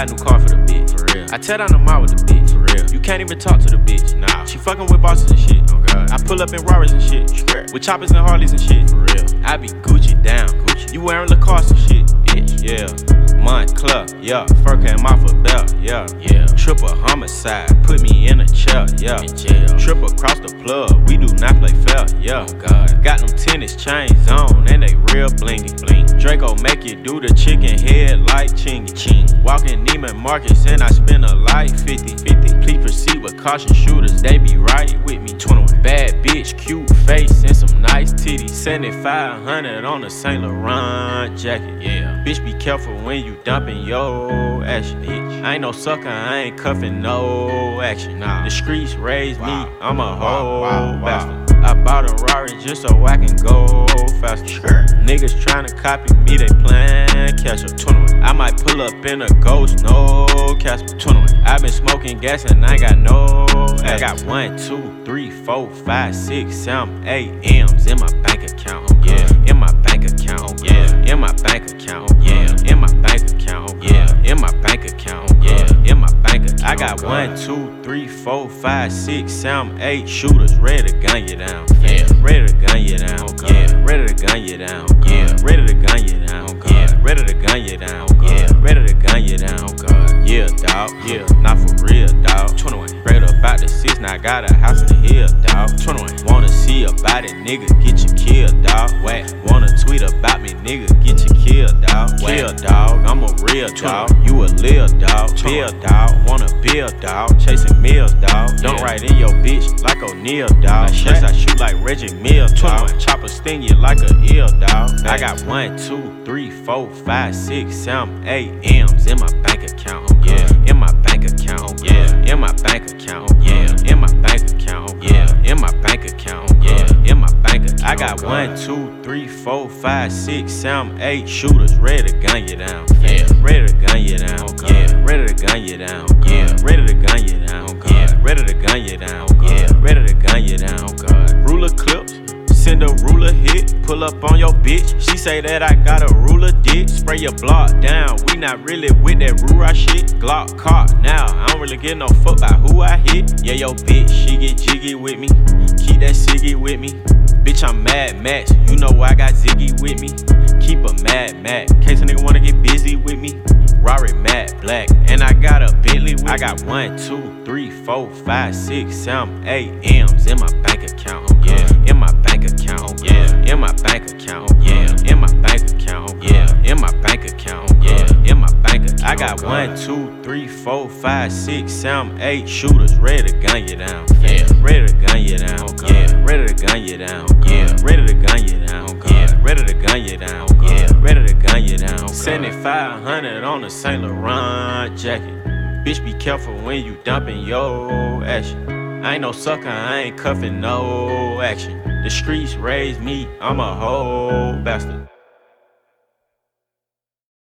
buy a new car for the bitch. For real. I tear down the mall with the bitch. For real. You can't even talk to the bitch. Nah. She fucking with bosses and shit. Oh, God. I pull up in Rarris and shit. Swear. With choppers and Harleys and shit. For real. I be Gucci down. Gucci. You wearing Lacoste and shit, bitch. Yeah. Mont Blanc, yeah. Fur came off a belt, yeah. Yeah. Triple homicide, put me in a chair, yeah. In jail. Triple across the plug, we do not play fair, yeah. Oh, God. Got them tennis chains on, and they real blingy. Bling. Draco make you do the chicken head like Chingy. Ching. Walking Neiman Marcus, and I spend a light 50. 50. Please proceed with caution shooters, they be right with me. 21. Bad bitch, cute face, and some nice titties. 7500 on a Saint Laurent jacket. Yeah. Bitch, be careful when you dumping your action. Bitch. I ain't no sucker, I ain't cuffing no action. Nah. The streets raised Wow. me, I'm a whole wow, wow. bastard. I bought a Rari just so I can go faster. Sure. Niggas tryna copy me, they plan catch up. 21. I might pull up in a ghost, no Casper. 21. i been smoking gas and I got no. I got one, two, three, four, five, six, seven, eight M's in my bank account. Yeah. In my bank account. Yeah. In my bank account. Yeah. In my bank account. Yeah. In my bank account. Yeah. In my bank account. I got one, two, three, four, five, six, seven, eight shooters ready to gun you down. Yeah. Ready to gun you down. Yeah. Ready to gun you down. Yeah. Ready to gun you down. Ready to gun you down. God. Yeah. Ready to gun you down. God. Yeah, dawg. Yeah. Not for real, dawg. 21. Straight up out the six, now I got a house in the hill, dawg. 21. Wanna see about it, nigga, get you killed, dawg. Whack. Wanna tweet about me, nigga, get you killed, dawg. Whack. Kill, dawg. I'm a real dawg. You a lil dawg. Bill, dawg. Wanna build, dawg. Chasing meals, dawg. Don't Yeah. write in your bitch like O'Neal, dawg. Like I shoot like Reggie Miller, dawg. 21. Chopper sting you like a eel, dawg. I got one, two, three, four, five, six, seven, eight M's in my bank account. oh Yeah. In my bank account. oh Yeah. In my bank account. oh Yeah. In my bank account. oh Yeah. In my bank account. oh Yeah. In my bank account. I Oh, got one, two, three, four, five, six, seven, eight shooters ready to gun you down. Yeah. Ready to gun you down. Oh, Yeah. Ready to gun you down. Pull up on your bitch. She say that I got a ruler dick. Spray your block down. We not really with that Rura shit. Glock caught now. I don't really get no fuck by who I hit. Yeah, yo, bitch, she get jiggy with me. Keep that ciggy with me. Bitch, I'm mad Max. You know I got Ziggy with me. Keep a mad Mac. Case a nigga wanna get busy with me. Rari matte black. And I got a Bentley with I got one, two, three, four, five, six, seven, eight M's in my bank account. In my bank account. Yeah. In my bank account. Yeah. In my bank account. Yeah. In my bank account. I got one, two, three, four, five, six, seven, eight shooters ready to gun you down. Yeah. Ready to gun you down. Oh, yeah. Ready to gun you down. Oh, yeah. Ready to gun you down. Oh, yeah. Ready to gun you down. Yeah. Ready to gun you down. oh God. God. 7500 on a Saint Laurent jacket. Bitch, be careful when you dumping your action. I ain't no sucker, I ain't cuffing no action. The streets raised me, I'm a whole bastard.